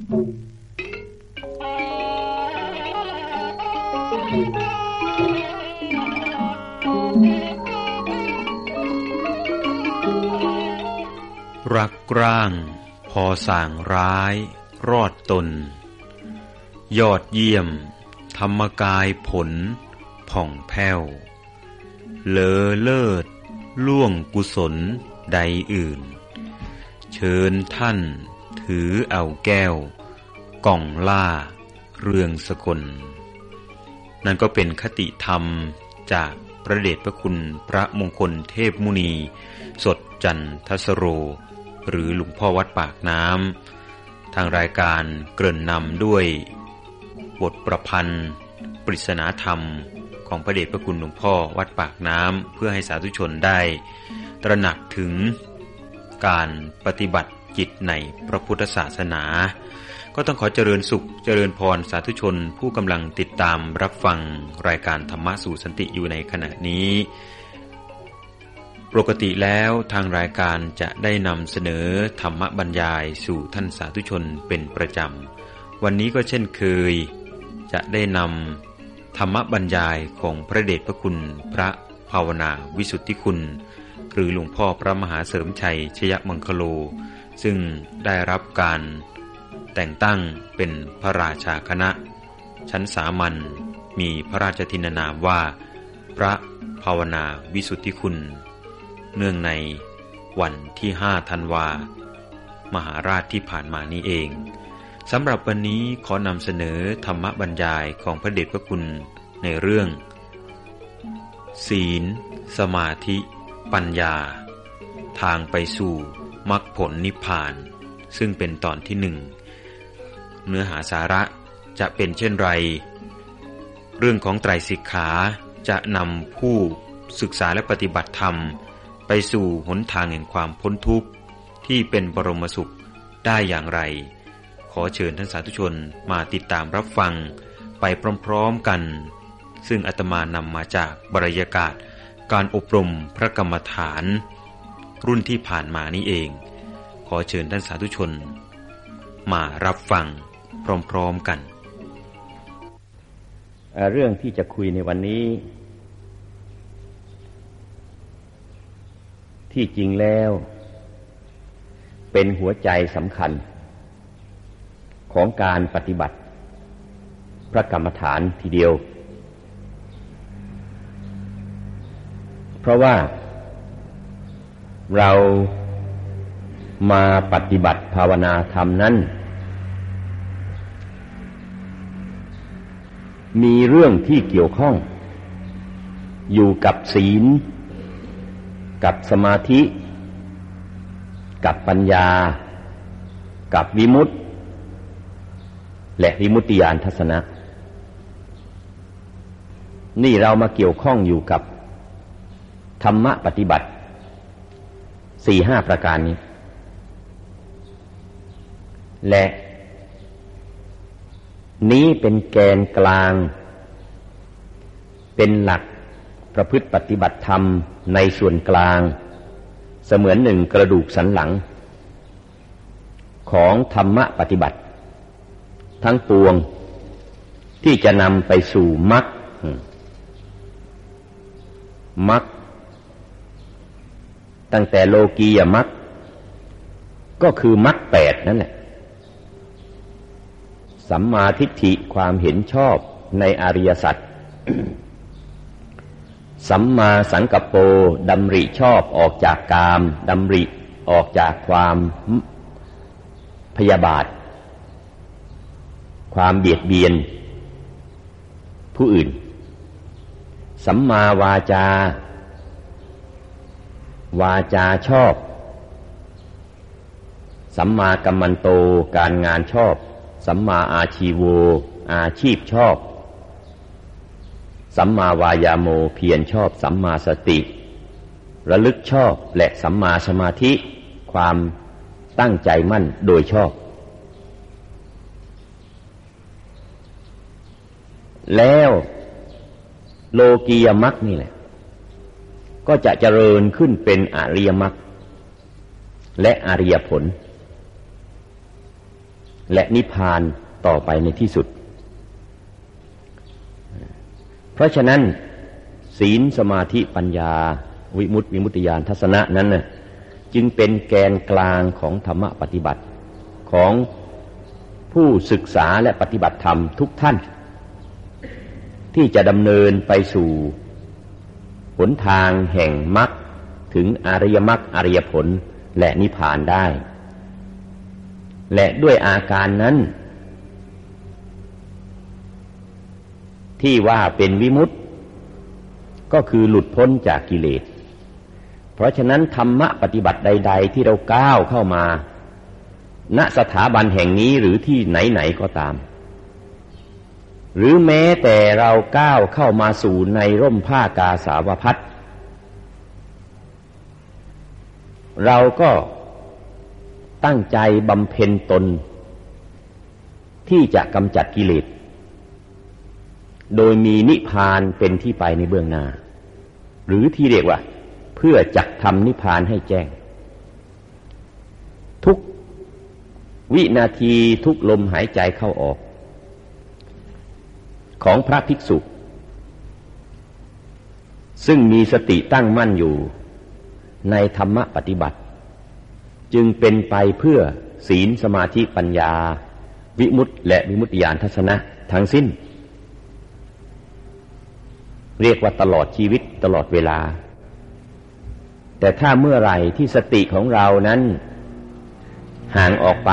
รักร่าง พอส่างร้าย รอดตน ยอดเยี่ยม ธรรมกายผล ผ่องแผ้ว เลอเลิศ ล่วงกุศลใดอื่น เชิญท่าน ถือเอาแก้ว กล่องล่า เรืองสกล นั่นก็เป็นคติธรรมจากพระเดชพระคุณพระมงคลเทพมุนี สดจันทสโร หรือหลวงพ่อวัดปากน้ำ ทางรายการเกริ่นนำด้วย บทประพันธ์ ปริศนาธรรมของพระเดชพระคุณหลวงพ่อวัดปากน้ำ เพื่อให้สาธุชนได้ ตระหนักถึงการปฏิบัติ จิตในพระพุทธศาสนา ก็ต้องขอเจริญสุขเจริญพรสาธุชน ผู้กำลังติดตามรับฟังรายการธรรมะสู่สันติอยู่ในขณะนี้ ปกติแล้วทางรายการจะได้นำเสนอธรรมบรรยายสู่ท่านสาธุชนเป็นประจำ วันนี้ก็เช่นเคย จะได้นำธรรมบรรยายของพระเดชพระคุณพระภาวนาวิสุทธิคุณ หรือหลวงพ่อพระมหาเสริมชัยชยมังคโล ซึ่งได้รับการแต่งตั้งเป็นพระราชาคณะ ชั้นสามัญมีพระราชทินานามว่า พระภาวนาวิสุทธิคุณ เนื่องในวันที่ห้าธันวา มหาราชที่ผ่านมานี้เองสำหรับวันนี้ขอนำเสนอธรรมบรรยายของพระเดชพระคุณในเรื่อง ศีล สมาธิ ปัญญา ทางไปสู่ มรรคผลนิพพาน ซึ่งเป็นตอนที่หนึ่งเนื้อหาสาระจะเป็นเช่นไร เรื่องของไตรสิกขาจะนำผู้ศึกษาและปฏิบัติธรรม ไปสู่หนทางแห่งความพ้นทุกข์ที่เป็นบรมสุขได้อย่างไร ขอเชิญท่านสาธุชนมาติดตามรับฟังไปพร้อมๆกัน ซึ่งอาตมานำมาจากบรรยากาศการอบรมพระกรรมฐาน รุ่นที่ผ่านมานี้เอง ขอเชิญท่านสาธุชน มารับฟังพร้อมๆกัน เรื่องที่จะคุยในวันนี้ ที่จริงแล้ว เป็นหัวใจสำคัญ ของการปฏิบัติ พระกรรมฐานทีเดียว เพราะว่า เรามาปฏิบัติภาวนาธรรมนั้น มีเรื่องที่เกี่ยวข้อง อยู่กับศีล กับสมาธิ กับปัญญา กับวิมุตติ และวิมุตติยานทัศนะ นี่เรามาเกี่ยวข้องอยู่กับธรรมะปฏิบัติ สี่ห้าประการนี้ และนี้เป็นแกนกลาง เป็นหลักประพฤติปฏิบัติธรรมในส่วนกลาง เสมือนหนึ่งกระดูกสันหลัง ของธรรมะปฏิบัติ ทั้งปวงที่จะนำไปสู่มรรคมรรค ตั้งแต่โลกียมรรคก็คือมรรคแปดนั่นแหละ สัมมาทิฏฐิความเห็นชอบในอริยสัจ สัมมาสังกัปโปดำริชอบออกจากกามดำริออกจากความพยาบาท ความเบียดเบียน ผู้อื่น สัมมาวาจา วาจาชอบ สัมมากัมมันโตการงานชอบ สัมมาอาชีโว อาชีพชอบ สัมมาวายาโมเพียรชอบ สัมมาสติ ระลึกชอบและสัมมาสมาธิ ความตั้งใจมั่นโดยชอบ แล้วโลกียมักนี่แหละ ก็จะเจริญขึ้นเป็นอริยมรรคและอริยผล และนิพพานต่อไปในที่สุด เพราะฉะนั้น ศีลสมาธิปัญญา วิมุตติวิมุตติญาณทัศนะนั้นนะจึงเป็นแกนกลางของธรรมปฏิบัติของผู้ศึกษาและปฏิบัติธรรมทุกท่าน ที่จะดำเนินไปสู่ หนทางแห่งมรรคถึงอริยมรรคอริยผลและนิพพานได้ และด้วยอาการนั้น ที่ว่าเป็นวิมุตติ ก็คือหลุดพ้นจากกิเลส เพราะฉะนั้นธรรมะปฏิบัติใด ๆ ที่เราก้าวเข้ามา ณสถาบันแห่งนี้หรือที่ไหน ๆ ก็ตาม หรือแม้แต่เราก้าวเข้ามาสู่ในร่มผ้ากาสาวพัดเราก็ตั้งใจบำเพ็ญตน ที่จะกำจัดกิเลส โดยมีนิพพานเป็นที่ไปในเบื้องหน้า หรือที่เรียกว่า เพื่อจักทำนิพพานให้แจ้ง ทุกวินาทีทุกลมหายใจเข้าออก ของพระภิกษุ ซึ่งมีสติตั้งมั่นอยู่ในธรรมปฏิบัติ จึงเป็นไปเพื่อศีลสมาธิปัญญา วิมุตติและวิมุตติญาณทัศนะทั้งสิ้น เรียกว่าตลอดชีวิตตลอดเวลา แต่ถ้าเมื่อไหร่ที่สติของเรานั้น ห่างออกไป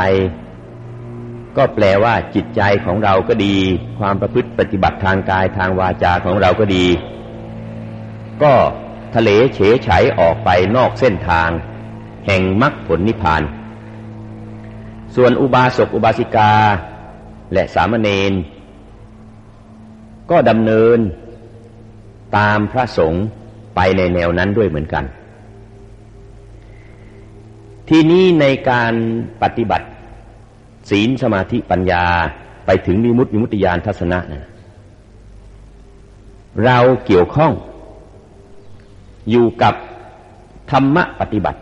ก็แปลว่าจิตใจของเราก็ดี ความประพฤติปฏิบัติทางกายทางวาจาของเราก็ดี ก็ทะเลเฉยฉออกไปนอกเส้นทาง แห่งมรรคผลนิพพาน ส่วนอุบาสกอุบาสิกา และสามเณรก็ดำเนินตามพระสงฆ์ไปในแนวนั้นด้วยเหมือนกัน ที่นี้ในการปฏิบัติ ศีลสมาธิปัญญาไปถึงมิมุตติมุตติยานทัศนะนะเราเกี่ยวข้อง อยู่กับธรรมะปฏิบัติ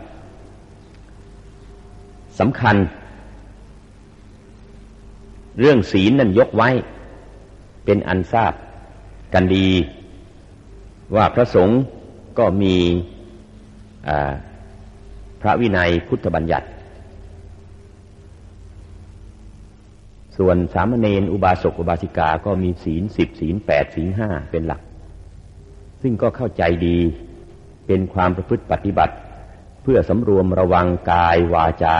สำคัญ เรื่องศีลนั่นยกไว้ เป็นอันทราบกันดี ว่าพระสงฆ์ก็มีพระวินัยพุทธบัญญัติ ส่วนสามเณรอุบาสกอุบาสิกาก็มีศีลสิบศีลแปดศีลห้าเป็นหลัก ซึ่งก็เข้าใจดีเป็นความประพฤติปฏิบัติ เพื่อสำรวมระวังกายวาจา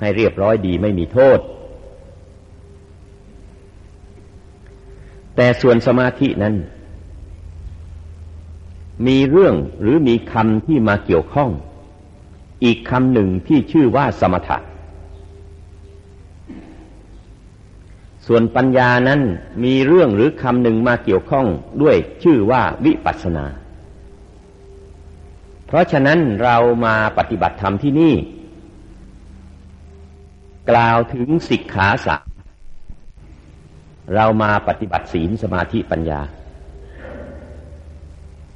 ให้เรียบร้อยดีไม่มีโทษ แต่ส่วนสมาธินั้น มีเรื่องหรือมีคำที่มาเกี่ยวข้อง อีกคำหนึ่งที่ชื่อว่าสมถะ ส่วนปัญญานั้นมีเรื่องหรือคำหนึ่งมาเกี่ยวข้องด้วยชื่อว่าวิปัสสนา เพราะฉะนั้นเรามาปฏิบัติธรรมที่นี่ กล่าวถึงสิกขาสะเรามาปฏิบัติศีลสมาธิปัญญา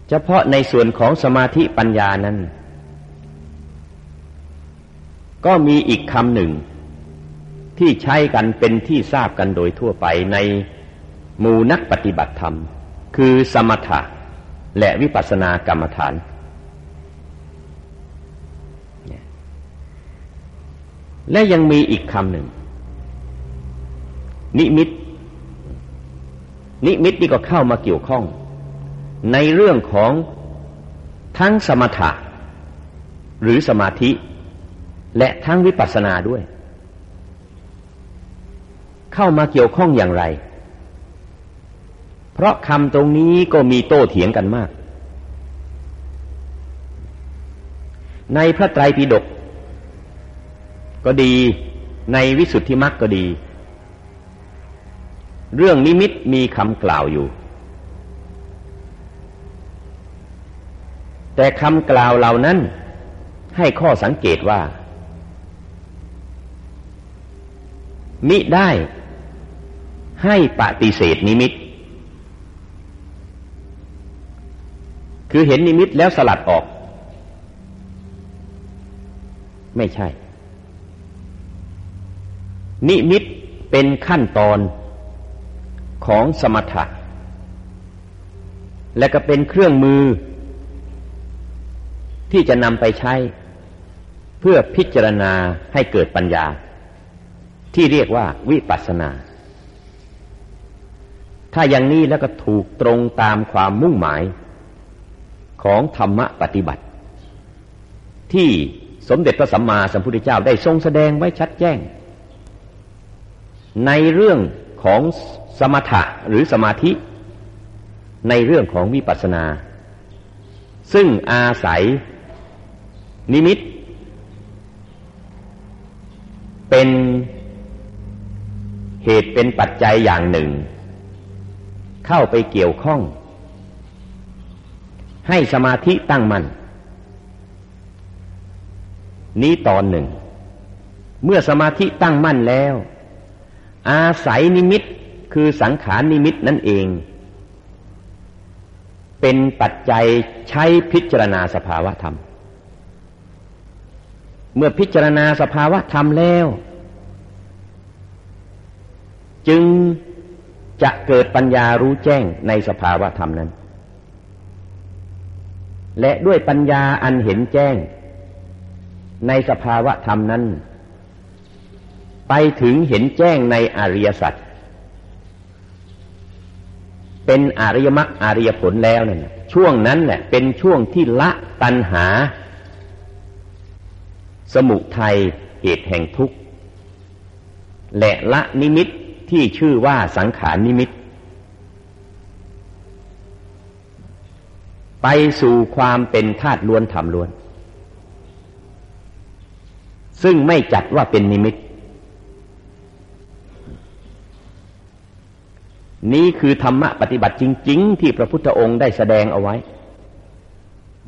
เฉพาะในส่วนของสมาธิปัญญานั้น ก็มีอีกคำหนึ่ง ที่ใช้กันเป็นที่ทราบกันโดยทั่วไปในหมู่นักปฏิบัติธรรม คือสมถะและวิปัสสนากรรมฐาน และยังมีอีกคำหนึ่ง นิมิต นิมิตนี่ก็เข้ามาเกี่ยวข้อง ในเรื่องของทั้งสมถะ หรือสมาธิ และทั้งวิปัสสนาด้วย เข้ามาเกี่ยวข้องอย่างไร เพราะคำตรงนี้ก็มีโต้เถียงกันมาก ในพระไตรปิฎกก็ดีในวิสุทธิมรรคก็ดี เรื่องนิมิตมีคำกล่าวอยู่ แต่คำกล่าวเหล่านั้นให้ข้อสังเกตว่า มิได้ ให้ปฏิเสธนิมิต คือเห็นนิมิตแล้วสลัดออก ไม่ใช่ นิมิตเป็นขั้นตอนของสมถะ และก็เป็นเครื่องมือ ที่จะนำไปใช้ เพื่อพิจารณาให้เกิดปัญญา ที่เรียกว่าวิปัสสนา ถ้าอย่างนี้แล้วก็ถูกตรงตามความมุ่งหมายของธรรมะปฏิบัติ ที่สมเด็จพระสัมมาสัมพุทธเจ้าได้ทรงแสดงไว้ชัดแจ้ง ในเรื่องของสมถะหรือสมาธิ ในเรื่องของวิปัสสนา ซึ่งอาศัยนิมิต เป็นเหตุเป็นปัจจัยอย่างหนึ่ง เข้าไปเกี่ยวข้อง ให้สมาธิตั้งมัน่นนี้ตอนหนึ่ง เมื่อสมาธิตั้งมั่นแล้ว อาศัยนิมิตคือสังขารนิมิตนั่นเอง เป็นปัจจัยใช้พิจารณาสภาวะธรรม เมื่อพิจารณาสภาวะธรรมแล้ว จึง จะเกิดปัญญารู้แจ้งในสภาวะธรรมนั้น และด้วยปัญญาอันเห็นแจ้ง ในสภาวะธรรมนั้น ไปถึงเห็นแจ้งในอริยสัจเป็นอริยมรรคอริยผลแล้วนั่นช่วงนั้นแหละเป็นช่วงที่ละตัณหา สมุทัยเหตุแห่งทุกข์และละนิมิต ที่ชื่อว่าสังขารนิมิต ไปสู่ความเป็นธาตุล้วนธรรมล้วน ซึ่งไม่จัดว่าเป็นนิมิต นี้คือธรรมะปฏิบัติจริง ๆ ที่พระพุทธองค์ได้แสดงเอาไว้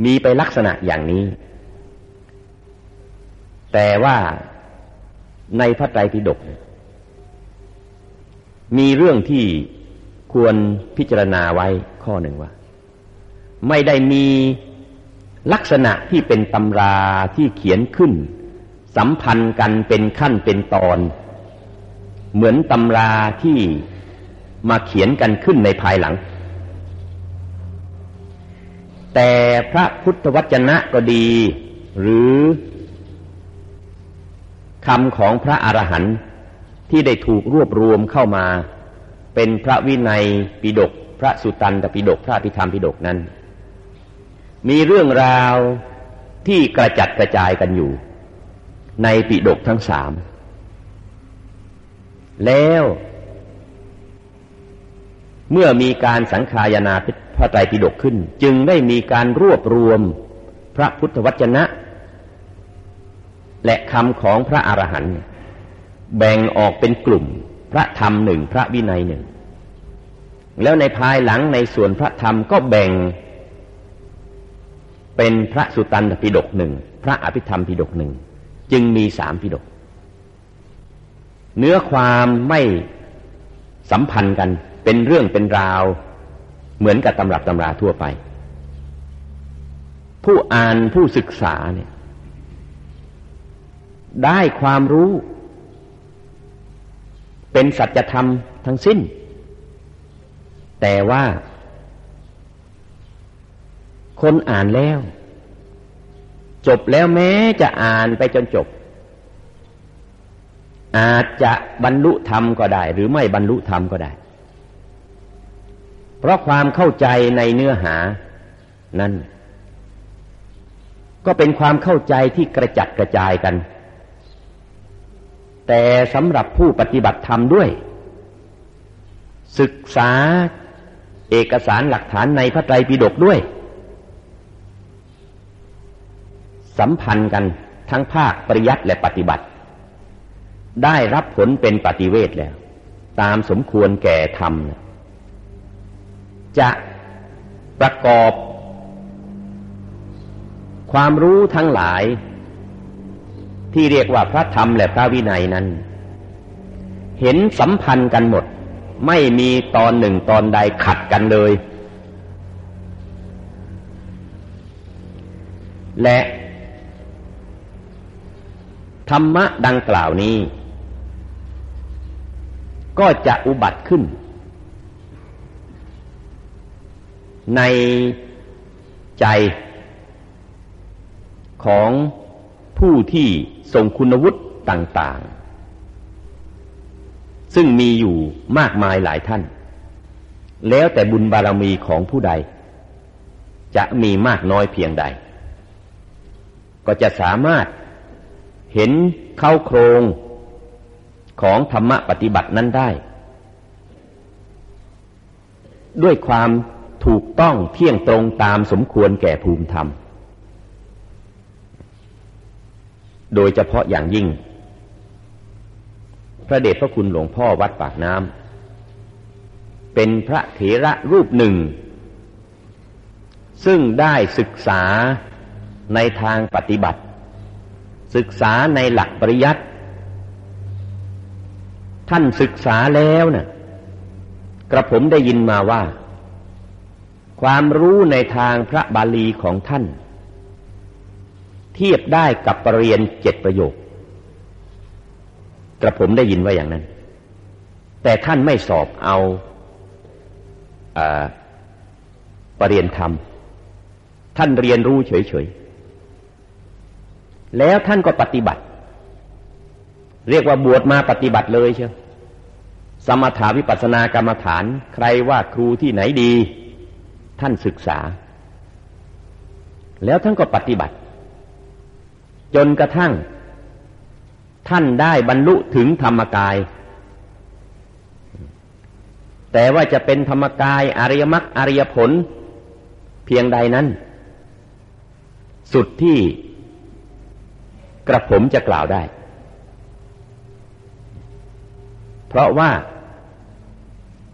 มีไปลักษณะอย่างนี้ แต่ว่าในพระไตรปิฎก มีเรื่องที่ควรพิจารณาไว้ข้อหนึ่งว่า ไม่ได้มีลักษณะที่เป็นตำราที่เขียนขึ้น สัมพันธ์กันเป็นขั้นเป็นตอน เหมือนตำราที่มาเขียนกันขึ้นในภายหลัง แต่พระพุทธวจนะก็ดี หรือคำของพระอรหันต์ ที่ได้ถูกรวบรวมเข้ามา เป็นพระวินัยปิฎกพระสุตันตปิฎกพระพิธรรมปิฎกนั้น มีเรื่องราวที่กระจัดกระจายกันอยู่ ในปิฎกทั้งสามแล้วเมื่อมีการสังขายนาพระไตรปิฎกขึ้น จึงได้มีการรวบรวมพระพุทธวจนะ และคำของพระอรหันต์ แบ่งออกเป็นกลุ่ม พระธรรมหนึ่งพระวินัยหนึ่ง แล้วในภายหลังในส่วนพระธรรมก็แบ่ง เป็นพระสุตันตปิฎกหนึ่งพระอภิธรรมปิฎกหนึ่งจึงมีสามพิดกเนื้อความไม่สัมพันธ์กันเป็นเรื่องเป็นราว เหมือนกับตำรับตำราทั่วไป ผู้อ่านผู้ศึกษาเนี่ย ได้ความรู้ เป็นสัจธรรมทั้งสิ้น แต่ว่า คนอ่านแล้ว จบแล้วแม้จะอ่านไปจนจบ อาจจะบรรลุธรรมก็ได้ หรือไม่บรรลุธรรมก็ได้ เพราะความเข้าใจในเนื้อหานั้นก็เป็นความเข้าใจที่กระจัดกระจายกัน แต่สำหรับผู้ปฏิบัติธรรมด้วย ศึกษาเอกสารหลักฐานในพระไตรปิฎกด้วย สัมพันธ์กันทั้งภาคปริยัติและปฏิบัติ ได้รับผลเป็นปฏิเวทแล้ว ตามสมควรแก่ธรรม จะประกอบความรู้ทั้งหลาย ที่เรียกว่าพระธรรมและพระวินัยนั้น เห็นสัมพันธ์กันหมด ไม่มีตอนหนึ่งตอนใดขัดกันเลย และธรรมะดังกล่าวนี้ ก็จะอุบัติขึ้น ในใจของ ผู้ที่ทรงคุณวุฒิต่างๆ ซึ่งมีอยู่มากมายหลายท่าน แล้วแต่บุญบารมีของผู้ใด จะมีมากน้อยเพียงใด ก็จะสามารถเห็นเข้าโครงของธรรมะปฏิบัตินั้นได้ ด้วยความถูกต้องเที่ยงตรงตามสมควรแก่ภูมิธรรม โดยเฉพาะอย่างยิ่ง พระเดชพระคุณหลวงพ่อวัดปากน้ำเป็นพระเถระรูปหนึ่ง ซึ่งได้ศึกษาในทางปฏิบัติ ศึกษาในหลักปริยัติ ท่านศึกษาแล้วนะ่ะกระผมได้ยินมาว่า ความรู้ในทางพระบาลีของท่าน เทียบได้กับปรริญญาเจ็ดประโยค กระผมได้ยินว่าอย่างนั้น แต่ท่านไม่สอบเอาอาปรริญญาธรรม ท่านเรียนรู้เฉยๆ แล้วท่านก็ปฏิบัติ เรียกว่าบวชมาปฏิบัติเลยเชียวสมถาวิปัสสนากรรมฐาน ใครว่าครูที่ไหนดี ท่านศึกษา แล้วท่านก็ปฏิบัติ จนกระทั่ง ท่านได้บรรลุถึงธรรมกาย แต่ว่าจะเป็นธรรมกายอริยมรรคอริยผล เพียงใดนั้น สุดที่กระผมจะกล่าวได้ เพราะว่า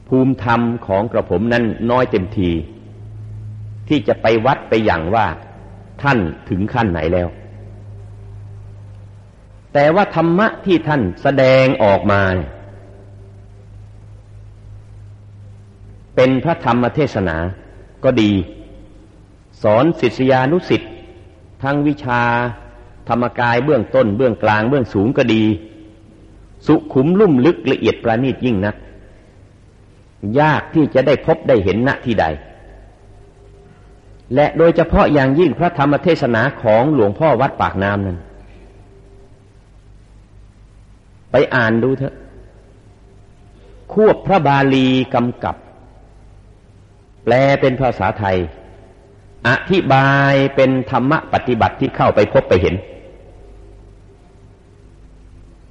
ภูมิธรรมของกระผมนั้นน้อยเต็มที ที่จะไปวัดไปอย่างว่าท่านถึงขั้นไหนแล้ว แต่ว่าธรรมะที่ท่านแสดงออกมา เป็นพระธรรมเทศนาก็ดี สอนศิษยานุสิ์ทั้งวิชาธรรมกายเบื้องต้นเบื้องกลางเบื้องสูงก็ดี สุขุมลุ่มลึกละเอียดประณีตยิ่งนัก ยากที่จะได้พบได้เห็นณที่ใด และโดยเฉพาะอย่างยิ่งพระธรรมเทศนาของหลวงพ่อวัดปากน้ำนั้น ไปอ่านดูเถอะควบพระบาลีกำกับ แปลเป็นภาษาไทย อธิบายเป็นธรรมะปฏิบัติที่เข้าไปพบไปเห็น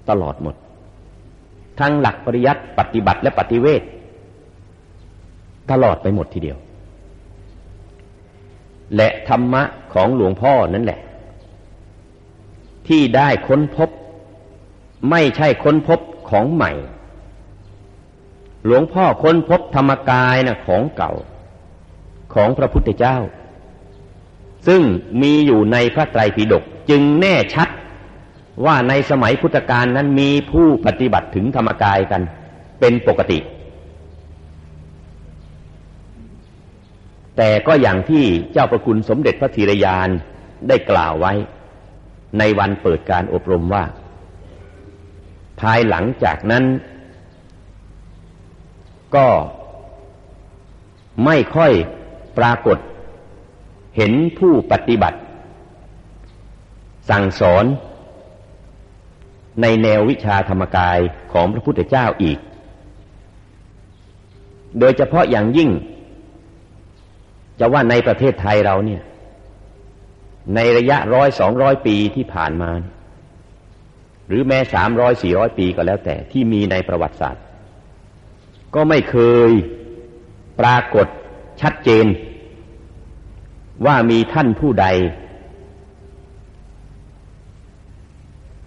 ตลอดหมด ทั้งหลักปริยัติปฏิบัติและปฏิเวทตลอดไปหมดทีเดียว และธรรมะของหลวงพ่อนั่นแหละ ที่ได้ค้นพบ ไม่ใช่ค้นพบของใหม่ หลวงพ่อค้นพบธรรมกายนะของเก่า ของพระพุทธเจ้า ซึ่งมีอยู่ในพระไตรปิฎกจึงแน่ชัดว่าในสมัยพุทธกาลนั้นมีผู้ปฏิบัติถึงธรรมกายกัน เป็นปกติ แต่ก็อย่างที่เจ้าประคุณสมเด็จพระธีรยานได้กล่าวไว้ ในวันเปิดการอบรมว่า ภายหลังจากนั้น ก็ไม่ค่อยปรากฏ เห็นผู้ปฏิบัติ สั่งสอนในแนววิชาธรรมกายของพระพุทธเจ้าอีก โดยเฉพาะอย่างยิ่ง จะว่าในประเทศไทยเราเนี่ย ในระยะร้อยสองร้อยปีที่ผ่านมา หรือแม้สามร้อยสี่ร้อยปีก็แล้วแต่ที่มีในประวัติศาสตร์ ก็ไม่เคยปรากฏชัดเจน ว่ามีท่านผู้ใด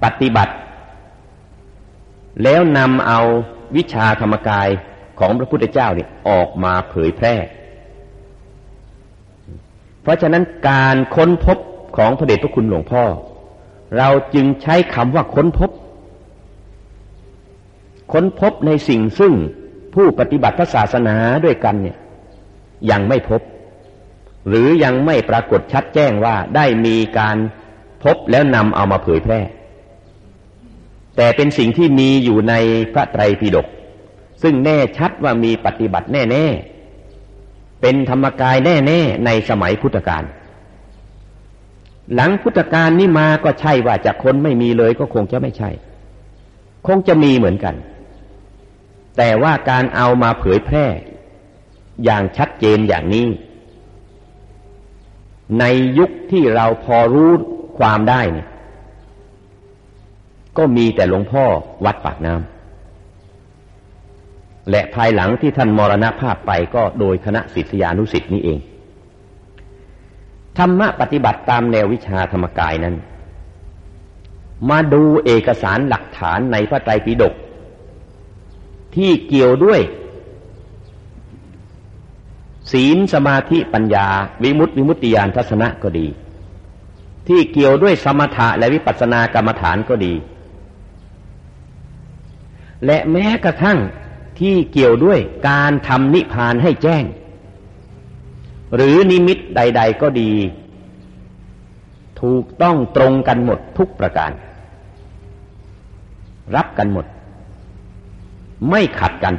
ปฏิบัติ แล้วนำเอาวิชาธรรมกายของพระพุทธเจ้าเนี่ยออกมาเผยแพร่ เพราะฉะนั้นการค้นพบของพระเดชพระคุณหลวงพ่อ เราจึงใช้คำว่าค้นพบ ค้นพบในสิ่งซึ่งผู้ปฏิบัติพระศาสนาด้วยกันเนี่ย ยังไม่พบ หรือยังไม่ปรากฏชัดแจ้งว่าได้มีการพบแล้วนำเอามาเผยแพร่ แต่เป็นสิ่งที่มีอยู่ในพระไตรปิฎกซึ่งแน่ชัดว่ามีปฏิบัติแน่ ๆ เป็นธรรมกายแน่ ๆ ในสมัยพุทธกาล หลังพุทธกาลนี้มาก็ใช่ว่าจะคนไม่มีเลยก็คงจะไม่ใช่ คงจะมีเหมือนกัน แต่ว่าการเอามาเผยแพร่ อย่างชัดเจนอย่างนี้ ในยุคที่เราพอรู้ความได้เนี่ยก็มีแต่หลวงพ่อวัดปากน้ำและภายหลังที่ท่านมรณภาพไปก็โดยคณะศิษยานุสิ์นี้เอง ธรรมะปฏิบัติตามแนววิชาธรรมกายนั้น มาดูเอกสารหลักฐานในพระไตรปิฎกที่เกี่ยวด้วย ศีลสมาธิปัญญา วิมุตติวิมุตติยานทัศนะก็ดี ที่เกี่ยวด้วยสมถะและวิปัสสนากรรมฐานก็ดี และแม้กระทั่งที่เกี่ยวด้วยการทำนิพพานให้แจ้ง หรือนิมิตใด ๆ ก็ดี ถูกต้องตรงกันหมดทุกประการ รับกันหมด ไม่ขัดกัน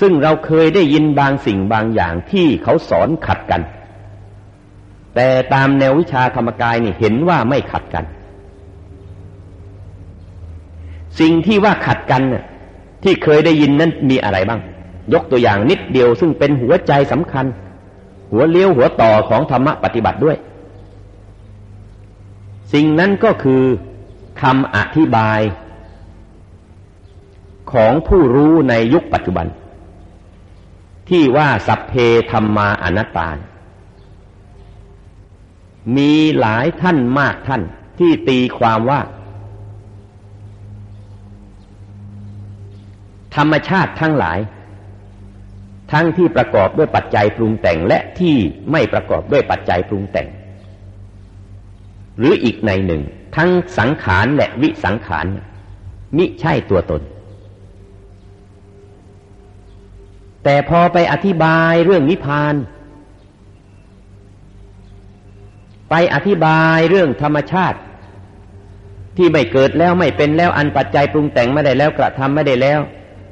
ซึ่งเราเคยได้ยินบางสิ่งบางอย่างที่เขาสอนขัดกัน แต่ตามแนววิชาธรรมกายนี่เห็นว่าไม่ขัดกัน สิ่งที่ว่าขัดกันน่ะที่เคยได้ยินนั้นมีอะไรบ้าง ยกตัวอย่างนิดเดียวซึ่งเป็นหัวใจสำคัญ หัวเลี้ยวหัวต่อของธรรมะปฏิบัติด้วย สิ่งนั้นก็คือคำอธิบาย ของผู้รู้ในยุคปัจจุบัน ที่ว่าสัพเพธรรมาอนัตตา มีหลายท่านมากท่านที่ตีความว่า ธรรมชาติทั้งหลาย ทั้งที่ประกอบด้วยปัจจัยปรุงแต่งและที่ไม่ประกอบด้วยปัจจัยปรุงแต่ง หรืออีกในหนึ่ง ทั้งสังขารและวิสังขารมิใช่ตัวตน แต่พอไปอธิบายเรื่องนิพพาน ไปอธิบายเรื่องธรรมชาติ ที่ไม่เกิดแล้วไม่เป็นแล้วอันปัจจัยปรุงแต่งไม่ได้แล้วกระทำไม่ได้แล้ว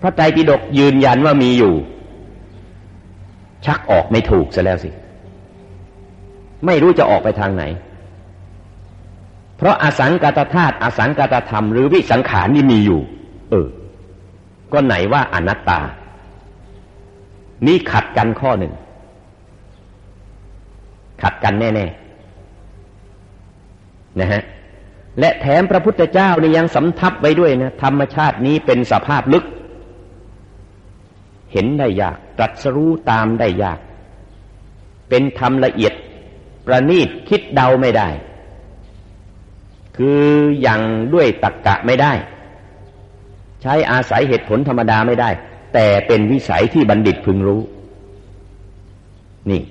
พระไตรปิฎกยืนยันว่ามีอยู่ ชักออกไม่ถูกซะแล้วสิ ไม่รู้จะออกไปทางไหน เพราะอสังกตธาตุอสังกตธรรมหรือวิสังขารนี่มีอยู่ เออ ก็ไหนว่าอนัตตา นี่ขัดกันข้อหนึ่ง ขัดกันแน่ ๆ นะฮะและแถมพระพุทธเจ้านี่ยังสำทับไว้ด้วยนะธรรมชาตินี้เป็นสภาพลึก ห็นได้ยาก ตรัสรู้ตามได้ยาก เป็นธรรมละเอียดประณีตคิดเดาไม่ได้ คืออย่างด้วยตักกะไม่ได้ ใช้อาศัยเหตุผลธรรมดาไม่ได้ แต่เป็นวิสัยที่บัณฑิตพึงรู้ นี่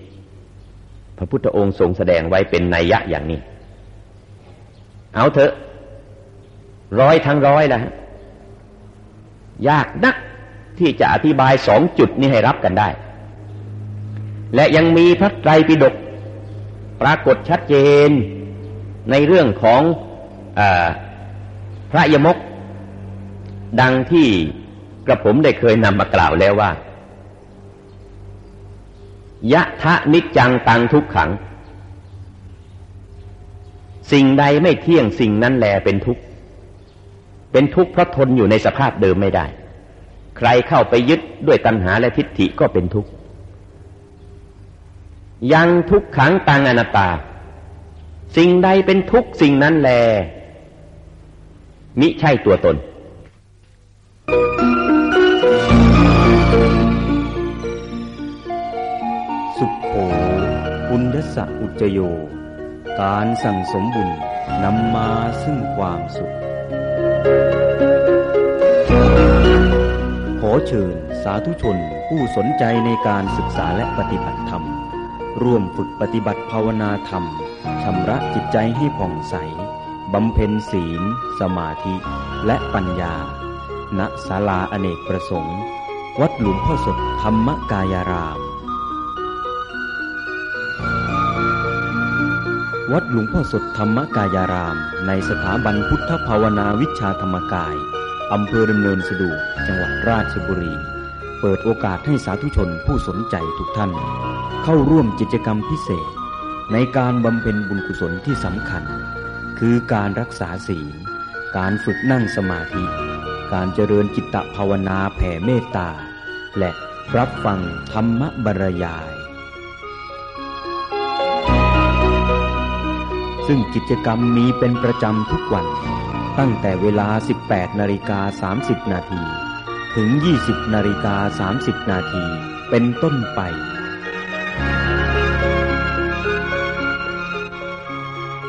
พระพุทธองค์ทรงแสดงไว้เป็นนัยยะอย่างนี้ เอาเถอะ ร้อยทั้งร้อยแล้วยากนัก ที่จะอธิบายสองจุดนี้ให้รับกันได้ และยังมีพระไตรปิฎกปรากฏชัดเจนในเรื่องของอพระยมก ดังที่กระผมได้เคยนำมากล่าวแล้วว่ายะทะนิจจังตังทุกขัง สิ่งใดไม่เที่ยงสิ่งนั้นแลเป็นทุกข์ เป็นทุกข์เพราะทนอยู่ในสภาพเดิมไม่ได้ ใครเข้าไปยึดด้วยตัณหาและทิฏฐิก็เป็นทุกข์ ยังทุกขังตังอนัตตา สิ่งใดเป็นทุกข์สิ่งนั้นแล มิใช่ตัวตน สุขโขบุญยสะอุจโย การสั่งสมบุญนำมาซึ่งความสุข เชิญสาธุชนผู้สนใจในการศึกษาและปฏิบัติธรรม ร่วมฝึกปฏิบัติภาวนาธรรมชำระจิตใจให้ผ่องใสบำเพ็ญศีล สมาธิ และปัญญา ณศาลาอเนกประสงค์ วัดหลวงพ่อสดธรรมกายาราม วัดหลวงพ่อสดธรรมกายาราม ในสถาบันพุทธภาวนาวิชาธรรมกาย อำเภอดำเนินสะดวกจังหวัดราชบุรี เปิดโอกาสให้สาธุชนผู้สนใจทุกท่าน เข้าร่วมกิจกรรมพิเศษ ในการบำเพ็ญบุญกุศลที่สำคัญ คือการรักษาศีล การฝึกนั่งสมาธิ การเจริญจิตตภาวนาแผ่เมตตา และรับฟังธรรมบรรยาย ซึ่งกิจกรรมมีเป็นประจำทุกวัน ตั้งแต่เวลา 18นาฬิกา30 นาทีถึง 20นาฬิกา30 นาทีเป็นต้นไป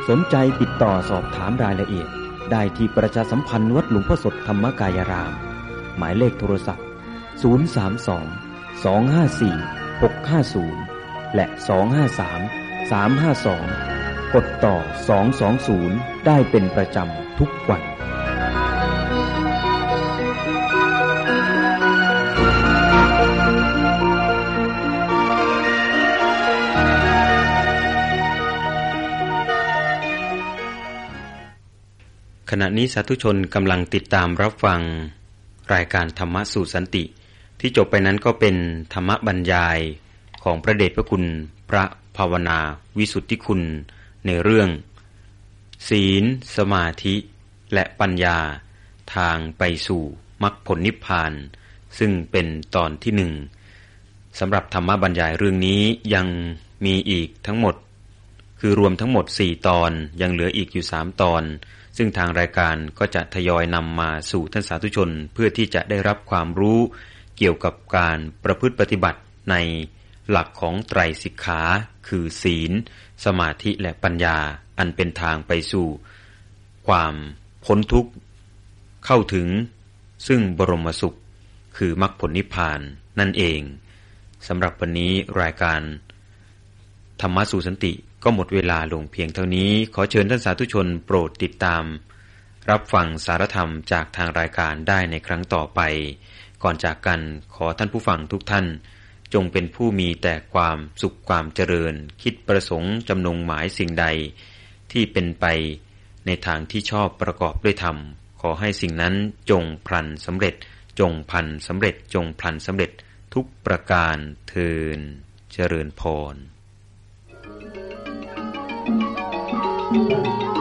สนใจติดต่อสอบถามรายละเอียด ได้ที่ประชาสัมพันธ์วัดหลวงพ่อสดธรรมกายราม หมายเลขโทรศัพท์ 032 254 650 และ 253 352 กดต่อ 220 ได้เป็นประจำทุกวัน ขณะนี้สาธุชนกำลังติดตามรับฟัง รายการธรรมะสู่สันติ ที่จบไปนั้นก็เป็นธรรมบรรยายของพระเดชพระคุณพระภาวนาวิสุทธิคุณ ในเรื่อง ศีล สมาธิ และปัญญาทางไปสู่มรรคผลนิพพาน ซึ่งเป็นตอนที่หนึ่งสำหรับธรรมบรรยายเรื่องนี้ยังมีอีกทั้งหมด คือรวมทั้งหมด 4 ตอนยังเหลืออีกอยู่ 3 ตอน ซึ่งทางรายการก็จะทยอยนำมาสู่ท่านสาธุชน เพื่อที่จะได้รับความรู้เกี่ยวกับการประพฤติปฏิบัติในหลักของไตรสิกขา คือศีล สมาธิและปัญญาอันเป็นทางไปสู่ ความพ้นทุกข์ เข้าถึง ซึ่งบรมสุข คือมรรคผลนิพพานนั่นเองสำหรับวันนี้รายการ ธรรมะสู่สันติก็หมดเวลาลงเพียงเท่านี้ ขอเชิญท่านสาธุชนโปรดติดตาม รับฟังสารธรรมจากทางรายการได้ในครั้งต่อไป ก่อนจากกันขอท่านผู้ฟังทุกท่าน จงเป็นผู้มีแต่ความสุขความเจริญ คิดประสงค์จำนงหมายสิ่งใด ที่เป็นไปในทางที่ชอบประกอบด้วยธรรม ขอให้สิ่งนั้นจงพลันสำเร็จ จงพันสำเร็จ จงพลันสำเร็จทุกประการเทินเจริญพร Thank you.